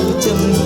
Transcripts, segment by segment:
我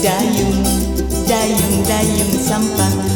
dayung dayung dayung sampan